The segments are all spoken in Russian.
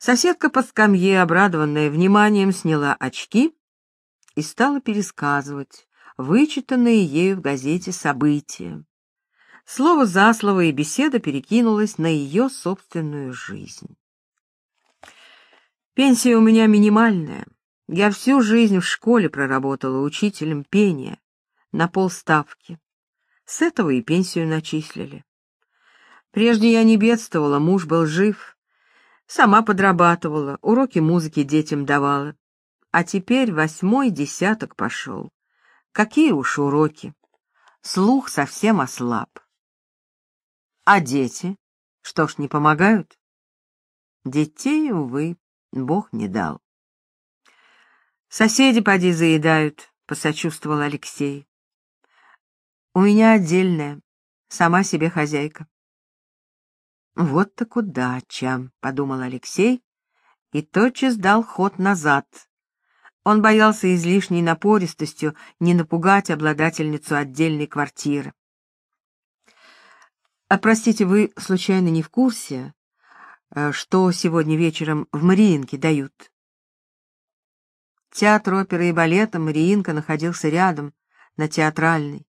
Соседка по скамье, обрадованная вниманием, сняла очки и стала пересказывать вычитанные ею в газете события. Слово за слово и беседа перекинулась на ее собственную жизнь. Пенсия у меня минимальная. Я всю жизнь в школе проработала учителем пения на полставки. С этого и пенсию начислили. Прежде я не бедствовала, муж был жив. Сама подрабатывала, уроки музыки детям давала. А теперь восьмой десяток пошел. Какие уж уроки. Слух совсем ослаб. А дети? Что ж, не помогают? Детей, увы, Бог не дал. Соседи поди заедают, посочувствовал Алексей. У меня отдельная, сама себе хозяйка. Вот так удача, подумал Алексей и тотчас дал ход назад. Он боялся излишней напористостью не напугать обладательницу отдельной квартиры. А простите, вы случайно не в курсе, э, что сегодня вечером в Мариинке дают? Театр оперы и балета Мариинка находился рядом, на театральной,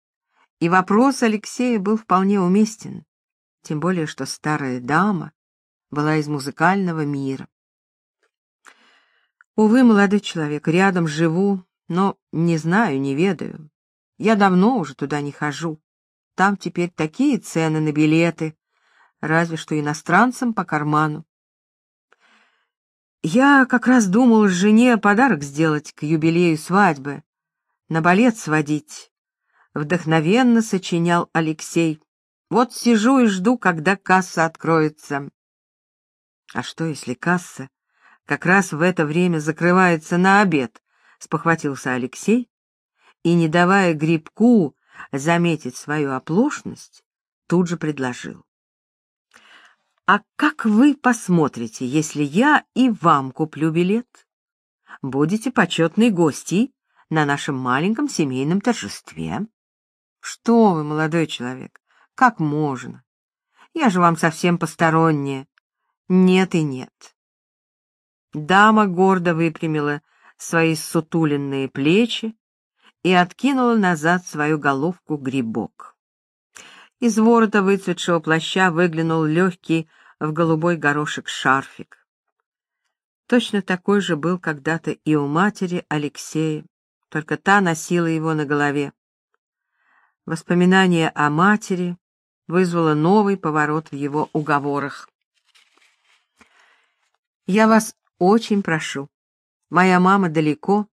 и вопрос Алексея был вполне уместен тем более что старая дама была из музыкального мира. Увы, молодой человек, рядом живу, но не знаю, не ведаю. Я давно уже туда не хожу. Там теперь такие цены на билеты, разве что иностранцам по карману. Я как раз думал жене подарок сделать к юбилею свадьбы, на балет сводить. Вдохновенно сочинял Алексей. Вот сижу и жду, когда касса откроется. А что, если касса как раз в это время закрывается на обед? Спохватился Алексей и, не давая грибку заметить свою оплошность, тут же предложил. А как вы посмотрите, если я и вам куплю билет? Будете почетной гостьей на нашем маленьком семейном торжестве. Что вы, молодой человек, как можно? Я же вам совсем посторонняя. Нет и нет. Дама гордо выпрямила свои сутуленные плечи и откинула назад свою головку грибок. Из ворота выцветшего плаща выглянул легкий в голубой горошек шарфик. Точно такой же был когда-то и у матери Алексея, только та носила его на голове. Воспоминания о матери вызвало новый поворот в его уговорах. «Я вас очень прошу. Моя мама далеко,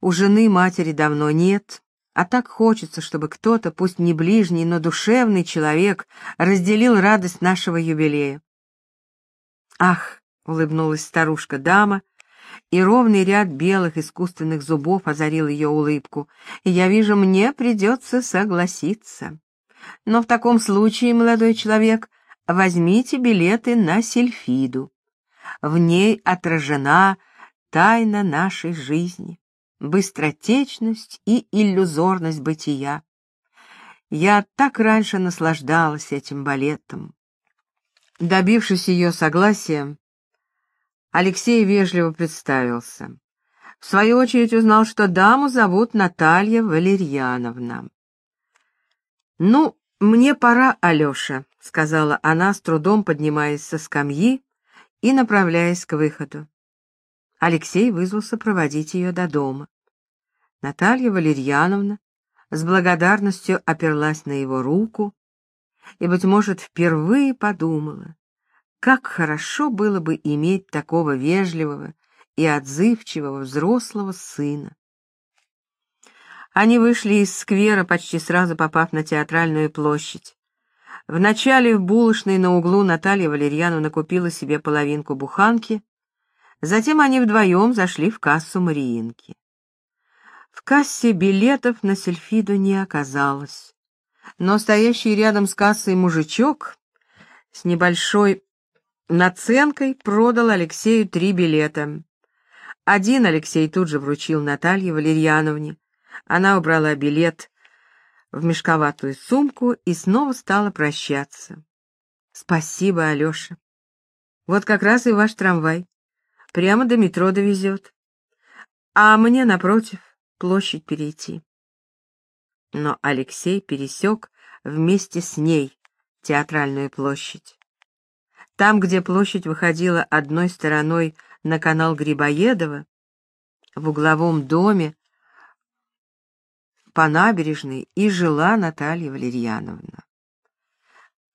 у жены матери давно нет, а так хочется, чтобы кто-то, пусть не ближний, но душевный человек, разделил радость нашего юбилея». «Ах!» — улыбнулась старушка-дама, и ровный ряд белых искусственных зубов озарил ее улыбку, я вижу, мне придется согласиться. Но в таком случае, молодой человек, возьмите билеты на Сельфиду. В ней отражена тайна нашей жизни, быстротечность и иллюзорность бытия. Я так раньше наслаждалась этим балетом. Добившись ее согласия, Алексей вежливо представился. В свою очередь узнал, что даму зовут Наталья Валерьяновна. «Ну, мне пора, Алеша», — сказала она, с трудом поднимаясь со скамьи и направляясь к выходу. Алексей вызвался проводить ее до дома. Наталья Валерьяновна с благодарностью оперлась на его руку и, быть может, впервые подумала, как хорошо было бы иметь такого вежливого и отзывчивого взрослого сына. Они вышли из сквера, почти сразу попав на театральную площадь. Вначале в булочной на углу Наталья Валерьяновна купила себе половинку буханки, затем они вдвоем зашли в кассу Мариинки. В кассе билетов на сельфиду не оказалось, но стоящий рядом с кассой мужичок с небольшой наценкой продал Алексею три билета. Один Алексей тут же вручил Наталье Валерьяновне, она убрала билет в мешковатую сумку и снова стала прощаться. «Спасибо, Алеша. Вот как раз и ваш трамвай. прямо до метро довезет. А мне, напротив, площадь перейти. Но Алексей пересек вместе с ней театральную площадь. Там, где площадь выходила одной стороной на канал Грибоедова, в угловом доме по набережной и жила Наталья Валерьяновна.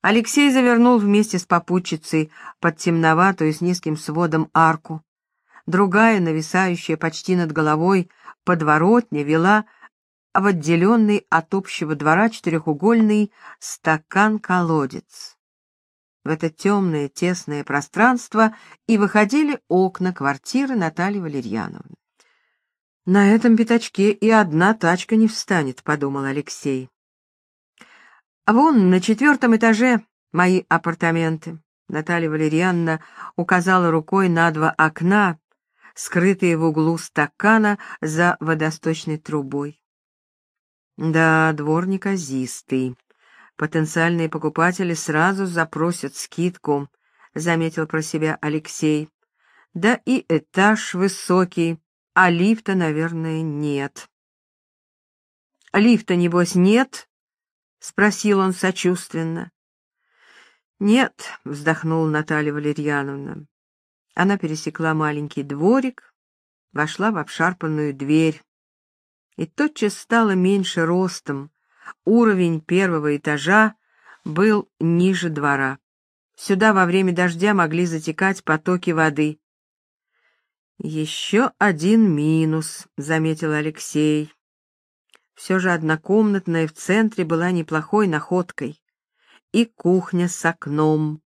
Алексей завернул вместе с попутчицей под темноватую с низким сводом арку. Другая, нависающая почти над головой, подворотня вела в отделенный от общего двора четырехугольный стакан-колодец. В это темное, тесное пространство и выходили окна квартиры Натальи Валерьяновны. «На этом пятачке и одна тачка не встанет», — подумал Алексей. «Вон на четвертом этаже мои апартаменты». Наталья Валерьяновна указала рукой на два окна, скрытые в углу стакана за водосточной трубой. Да, двор неказистый. Потенциальные покупатели сразу запросят скидку, заметил про себя Алексей. Да и этаж высокий, а лифта, наверное, нет. Лифта, небось, нет? — спросил он сочувственно. «Нет», — вздохнула Наталья Валерьяновна. Она пересекла маленький дворик, вошла в обшарпанную дверь и тотчас стала меньше ростом. Уровень первого этажа был ниже двора. Сюда во время дождя могли затекать потоки воды. «Еще один минус», — заметил Алексей. Все же однокомнатная в центре была неплохой находкой. И кухня с окном.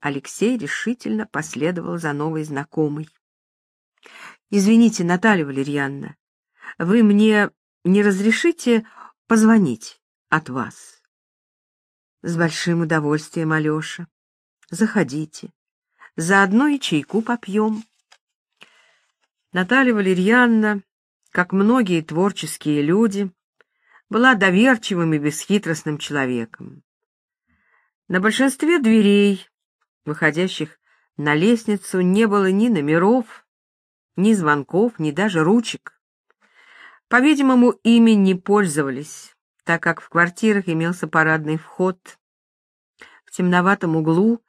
Алексей решительно последовал за новой знакомой. «Извините, Наталья Валерьяновна, вы мне не разрешите позвонить от вас?» «С большим удовольствием, Алеша. Заходите. Заодно и чайку попьем». Наталья Валерьяновна как многие творческие люди, была доверчивым и бесхитростным человеком. На большинстве дверей, выходящих на лестницу, не было ни номеров, ни звонков, ни даже ручек. По-видимому, ими не пользовались, так как в квартирах имелся парадный вход. В темноватом углу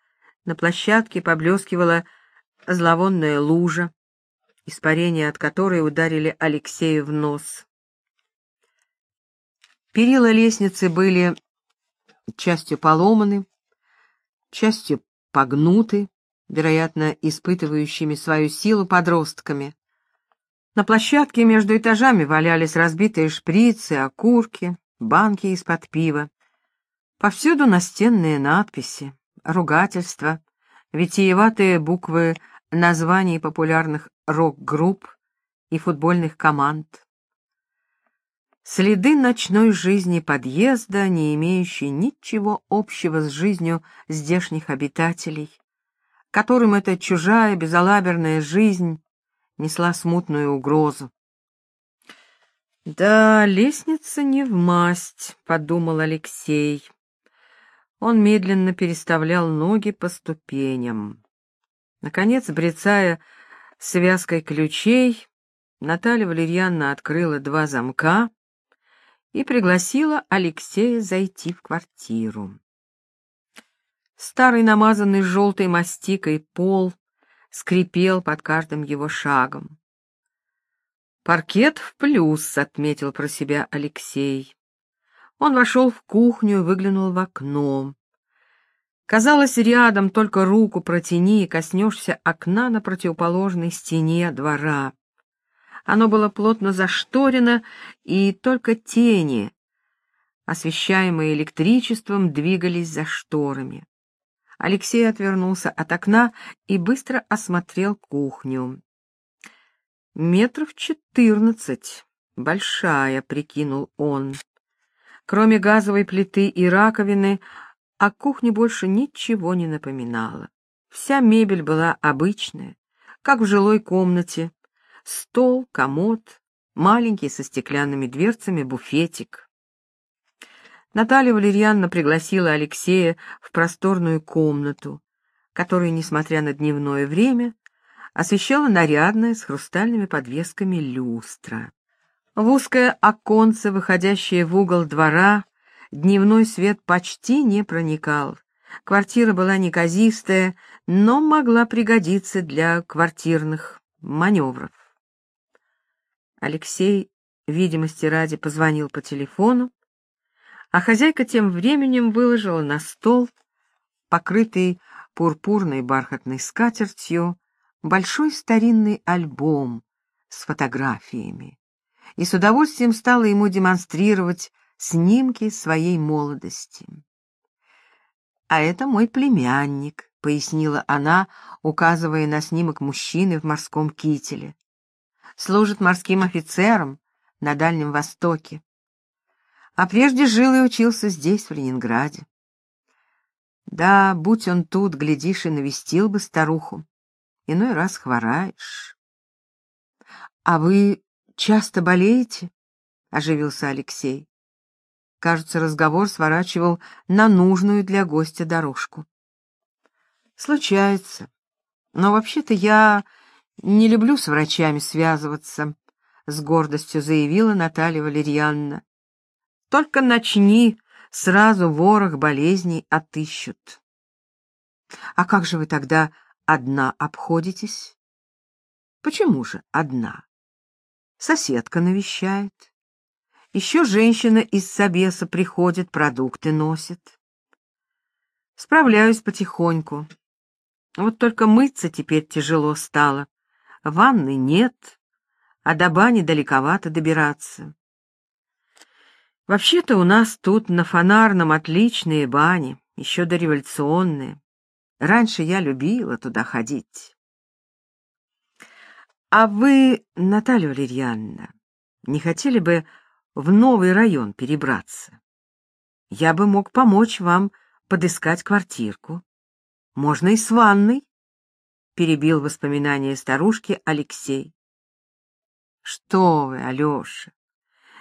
на площадке поблескивала зловонная лужа, испарения от которой ударили Алексею в нос. Перила лестницы были частью поломаны, частью погнуты, вероятно, испытывающими свою силу подростками. На площадке между этажами валялись разбитые шприцы, окурки, банки из-под пива. Повсюду настенные надписи, ругательства, витиеватые буквы названий популярных рок-групп и футбольных команд. Следы ночной жизни подъезда, не имеющие ничего общего с жизнью здешних обитателей, которым эта чужая безалаберная жизнь несла смутную угрозу. «Да, лестница не в масть», — подумал Алексей. Он медленно переставлял ноги по ступеням. Наконец, брецая связкой ключей, Наталья Валерьяновна открыла два замка и пригласила Алексея зайти в квартиру. Старый намазанный желтой мастикой пол скрипел под каждым его шагом. «Паркет в плюс», — отметил про себя Алексей. Он вошел в кухню и выглянул в окно. Казалось, рядом только руку протяни и коснешься окна на противоположной стене двора. Оно было плотно зашторено, и только тени, освещаемые электричеством, двигались за шторами. Алексей отвернулся от окна и быстро осмотрел кухню. «Метров четырнадцать. Большая», — прикинул он. Кроме газовой плиты и раковины, о кухне больше ничего не напоминало. Вся мебель была обычная, как в жилой комнате. Стол, комод, маленький со стеклянными дверцами буфетик. Наталья Валерьяновна пригласила Алексея в просторную комнату, которая, несмотря на дневное время, освещала нарядная с хрустальными подвесками люстра. В узкое оконце, выходящее в угол двора, дневной свет почти не проникал. Квартира была неказистая, но могла пригодиться для квартирных маневров. Алексей, видимости ради, позвонил по телефону, а хозяйка тем временем выложила на стол, покрытый пурпурной бархатной скатертью, большой старинный альбом с фотографиями и с удовольствием стала ему демонстрировать снимки своей молодости. «А это мой племянник», — пояснила она, указывая на снимок мужчины в морском кителе. «Служит морским офицером на Дальнем Востоке. А прежде жил и учился здесь, в Ленинграде. Да, будь он тут, глядишь, и навестил бы старуху. Иной раз хвораешь. — А вы часто болеете? — оживился Алексей. Кажется, разговор сворачивал на нужную для гостя дорожку. Случается. Но вообще-то я не люблю с врачами связываться, с гордостью заявила Наталья Валерьяновна. Только начни, сразу ворох болезней отыщут. А как же вы тогда одна обходитесь? Почему же одна? Соседка навещает. Еще женщина из Собеса приходит, продукты носит. Справляюсь потихоньку. Вот только мыться теперь тяжело стало. Ванны нет, а до бани далековато добираться. Вообще-то у нас тут на Фонарном отличные бани, еще дореволюционные. Раньше я любила туда ходить. А вы, Наталья Валерьяновна, не хотели бы в новый район перебраться. Я бы мог помочь вам подыскать квартирку. Можно и с ванной, — перебил воспоминания старушки Алексей. Что вы, Алеша,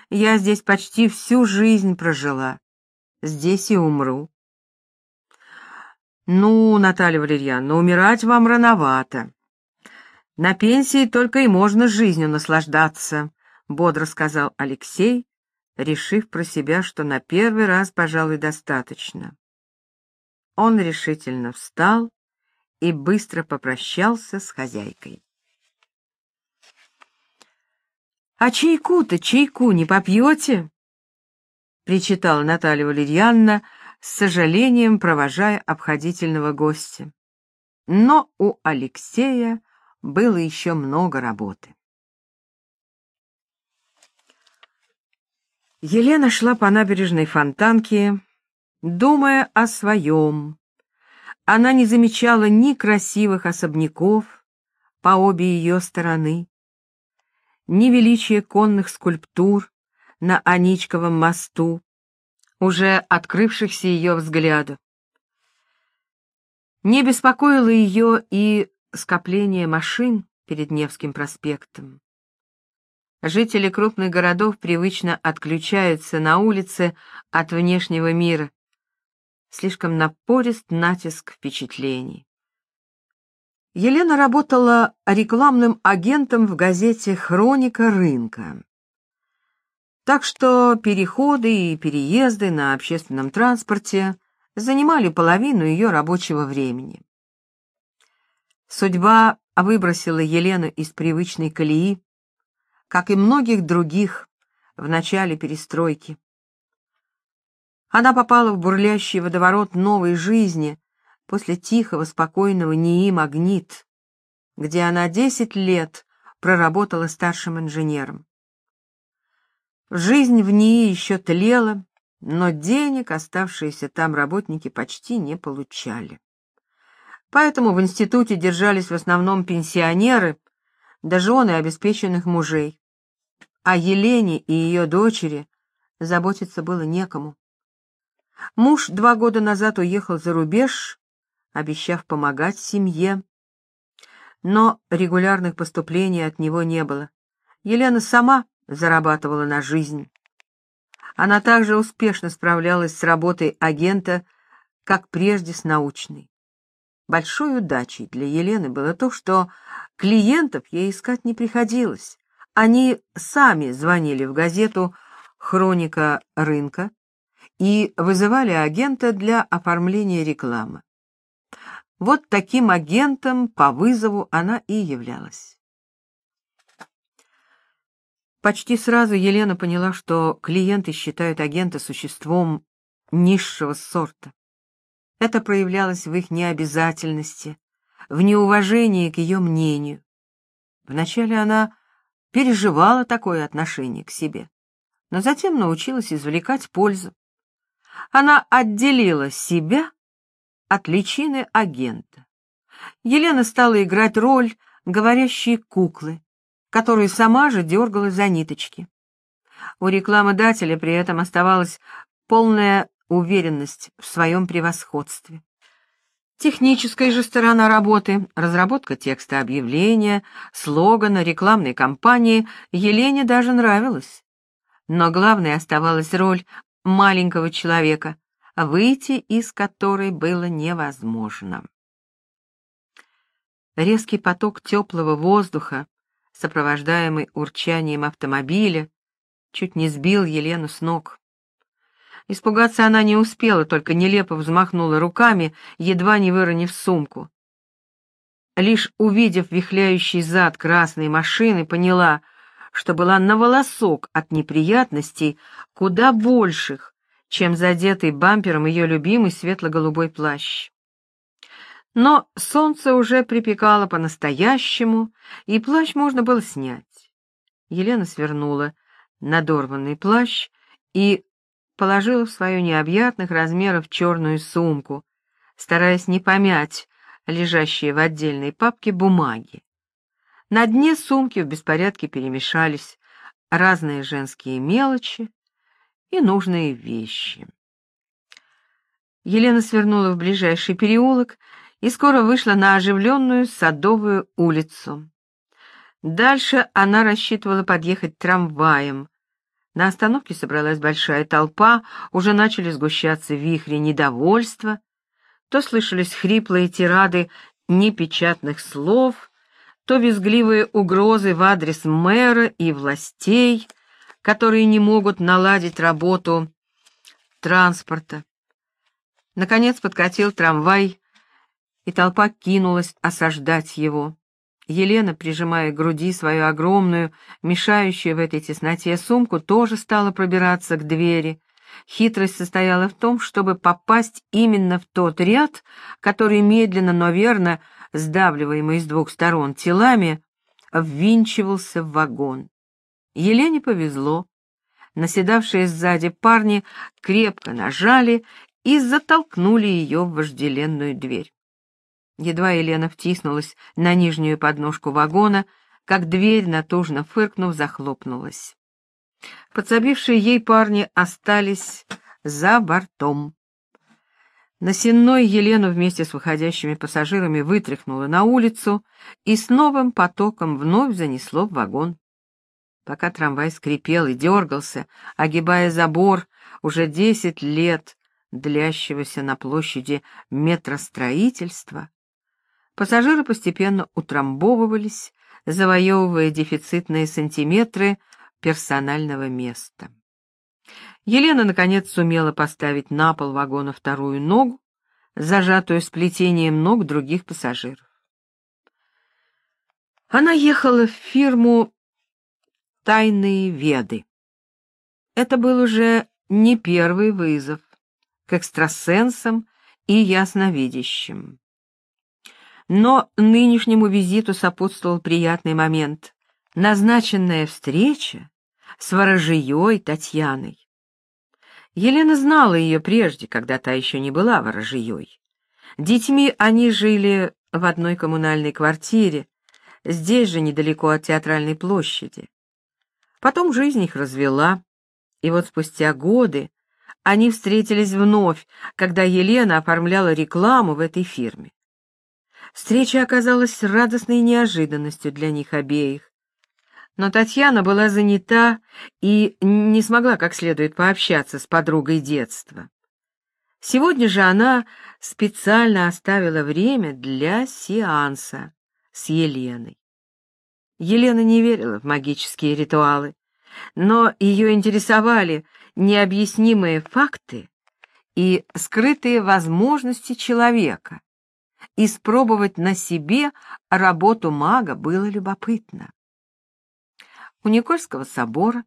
я здесь почти всю жизнь прожила. Здесь и умру. Ну, Наталья Валерьяновна, умирать вам рановато. На пенсии только и можно жизнью наслаждаться, — бодро сказал Алексей, решив про себя, что на первый раз, пожалуй, достаточно. Он решительно встал и быстро попрощался с хозяйкой. «А чайку-то, чайку не попьете?» — причитала Наталья Валерьяновна, с сожалением провожая обходительного гостя. Но у Алексея было еще много работы. Елена шла по набережной Фонтанки, думая о своем. Она не замечала ни красивых особняков по обе ее стороны, ни величия конных скульптур на Аничковом мосту, уже открывшихся ее взгляду. Не беспокоило ее и скопление машин перед Невским проспектом. Жители крупных городов привычно отключаются на улице от внешнего мира. Слишком напорист натиск впечатлений. Елена работала рекламным агентом в газете «Хроника рынка». Так что переходы и переезды на общественном транспорте занимали половину ее рабочего времени. Судьба выбросила Елену из привычной колеи, как и многих других в начале перестройки. Она попала в бурлящий водоворот новой жизни после тихого, спокойного НИИ «Магнит», где она десять лет проработала старшим инженером. Жизнь в НИИ еще тлела, но денег оставшиеся там работники почти не получали. Поэтому в институте держались в основном пенсионеры, да жены обеспеченных мужей. А Елене и ее дочери заботиться было некому. Муж два года назад уехал за рубеж, обещав помогать семье, но регулярных поступлений от него не было. Елена сама зарабатывала на жизнь. Она также успешно справлялась с работой агента, как прежде с научной. Большой удачей для Елены было то, что клиентов ей искать не приходилось. Они сами звонили в газету «Хроника рынка» и вызывали агента для оформления рекламы. Вот таким агентом по вызову она и являлась. Почти сразу Елена поняла, что клиенты считают агента существом низшего сорта. Это проявлялось в их необязательности, в неуважении к ее мнению. Вначале она переживала такое отношение к себе, но затем научилась извлекать пользу. Она отделила себя от личины агента. Елена стала играть роль говорящей куклы, которую сама же дергала за ниточки. У рекламодателя при этом оставалась полная уверенность в своем превосходстве. Техническая же сторона работы, разработка текста объявления, слогана, рекламной кампании Елене даже нравилась. Но главной оставалась роль маленького человека, выйти из которой было невозможно. Резкий поток теплого воздуха, сопровождаемый урчанием автомобиля, чуть не сбил Елену с ног. Испугаться она не успела, только нелепо взмахнула руками, едва не выронив сумку. Лишь увидев вихляющий зад красной машины, поняла, что была на волосок от неприятностей куда больших, чем задетый бампером ее любимый светло-голубой плащ. Но солнце уже припекало по-настоящему, и плащ можно было снять. Елена свернула надорванный плащ и положила в свою необъятных размеров черную сумку, стараясь не помять лежащие в отдельной папке бумаги. На дне сумки в беспорядке перемешались разные женские мелочи и нужные вещи. Елена свернула в ближайший переулок и скоро вышла на оживленную Садовую улицу. Дальше она рассчитывала подъехать трамваем, на остановке собралась большая толпа, уже начали сгущаться вихри недовольства, то слышались хриплые тирады непечатных слов, то визгливые угрозы в адрес мэра и властей, которые не могут наладить работу транспорта. Наконец подкатил трамвай, и толпа кинулась осаждать его. Елена, прижимая к груди свою огромную, мешающую в этой тесноте сумку, тоже стала пробираться к двери. Хитрость состояла в том, чтобы попасть именно в тот ряд, который медленно, но верно, сдавливаемый с двух сторон телами, ввинчивался в вагон. Елене повезло. Наседавшие сзади парни крепко нажали и затолкнули ее в вожделенную дверь. Едва Елена втиснулась на нижнюю подножку вагона, как дверь, натужно фыркнув, захлопнулась. Подсобившие ей парни остались за бортом. На сенной Елену вместе с выходящими пассажирами вытряхнуло на улицу и с новым потоком вновь занесло в вагон. Пока трамвай скрипел и дергался, огибая забор уже десять лет длящегося на площади метростроительства, Пассажиры постепенно утрамбовывались, завоевывая дефицитные сантиметры персонального места. Елена, наконец, сумела поставить на пол вагона вторую ногу, зажатую сплетением ног других пассажиров. Она ехала в фирму «Тайные веды». Это был уже не первый вызов к экстрасенсам и ясновидящим. Но нынешнему визиту сопутствовал приятный момент. Назначенная встреча с ворожьей Татьяной. Елена знала ее прежде, когда та еще не была ворожьей. Детьми они жили в одной коммунальной квартире, здесь же недалеко от театральной площади. Потом жизнь их развела, и вот спустя годы они встретились вновь, когда Елена оформляла рекламу в этой фирме. Встреча оказалась радостной неожиданностью для них обеих. Но Татьяна была занята и не смогла как следует пообщаться с подругой детства. Сегодня же она специально оставила время для сеанса с Еленой. Елена не верила в магические ритуалы, но ее интересовали необъяснимые факты и скрытые возможности человека. Испробовать на себе работу мага было любопытно. У Никольского собора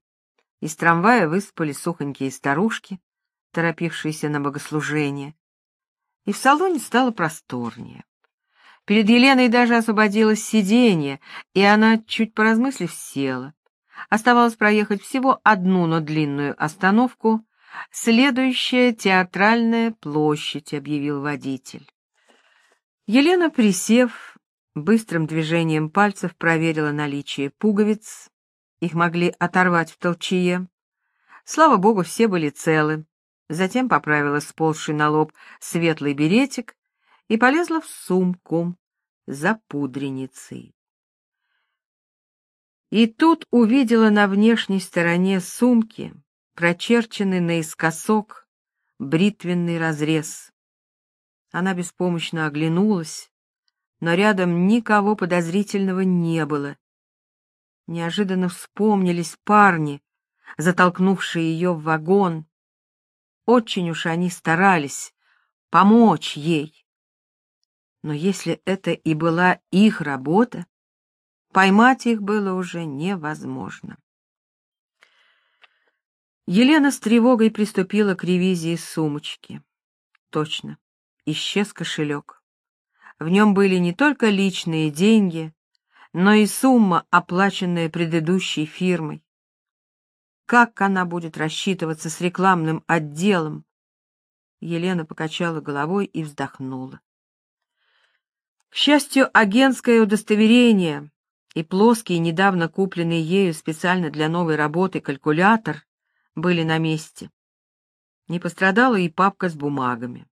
из трамвая выспали сухонькие старушки, торопившиеся на богослужение, и в салоне стало просторнее. Перед Еленой даже освободилось сиденье, и она, чуть поразмыслив, села. Оставалось проехать всего одну, но длинную остановку. «Следующая театральная площадь», — объявил водитель. Елена, присев, быстрым движением пальцев проверила наличие пуговиц. Их могли оторвать в толчье. Слава богу, все были целы. Затем поправила сползший на лоб светлый беретик и полезла в сумку за пудреницей. И тут увидела на внешней стороне сумки прочерченный наискосок бритвенный разрез. Она беспомощно оглянулась, но рядом никого подозрительного не было. Неожиданно вспомнились парни, затолкнувшие ее в вагон. Очень уж они старались помочь ей. Но если это и была их работа, поймать их было уже невозможно. Елена с тревогой приступила к ревизии сумочки. Точно, исчез кошелек. В нем были не только личные деньги, но и сумма, оплаченная предыдущей фирмой. Как она будет рассчитываться с рекламным отделом? Елена покачала головой и вздохнула. К счастью, агентское удостоверение и плоский, недавно купленный ею специально для новой работы калькулятор были на месте. Не пострадала и папка с бумагами.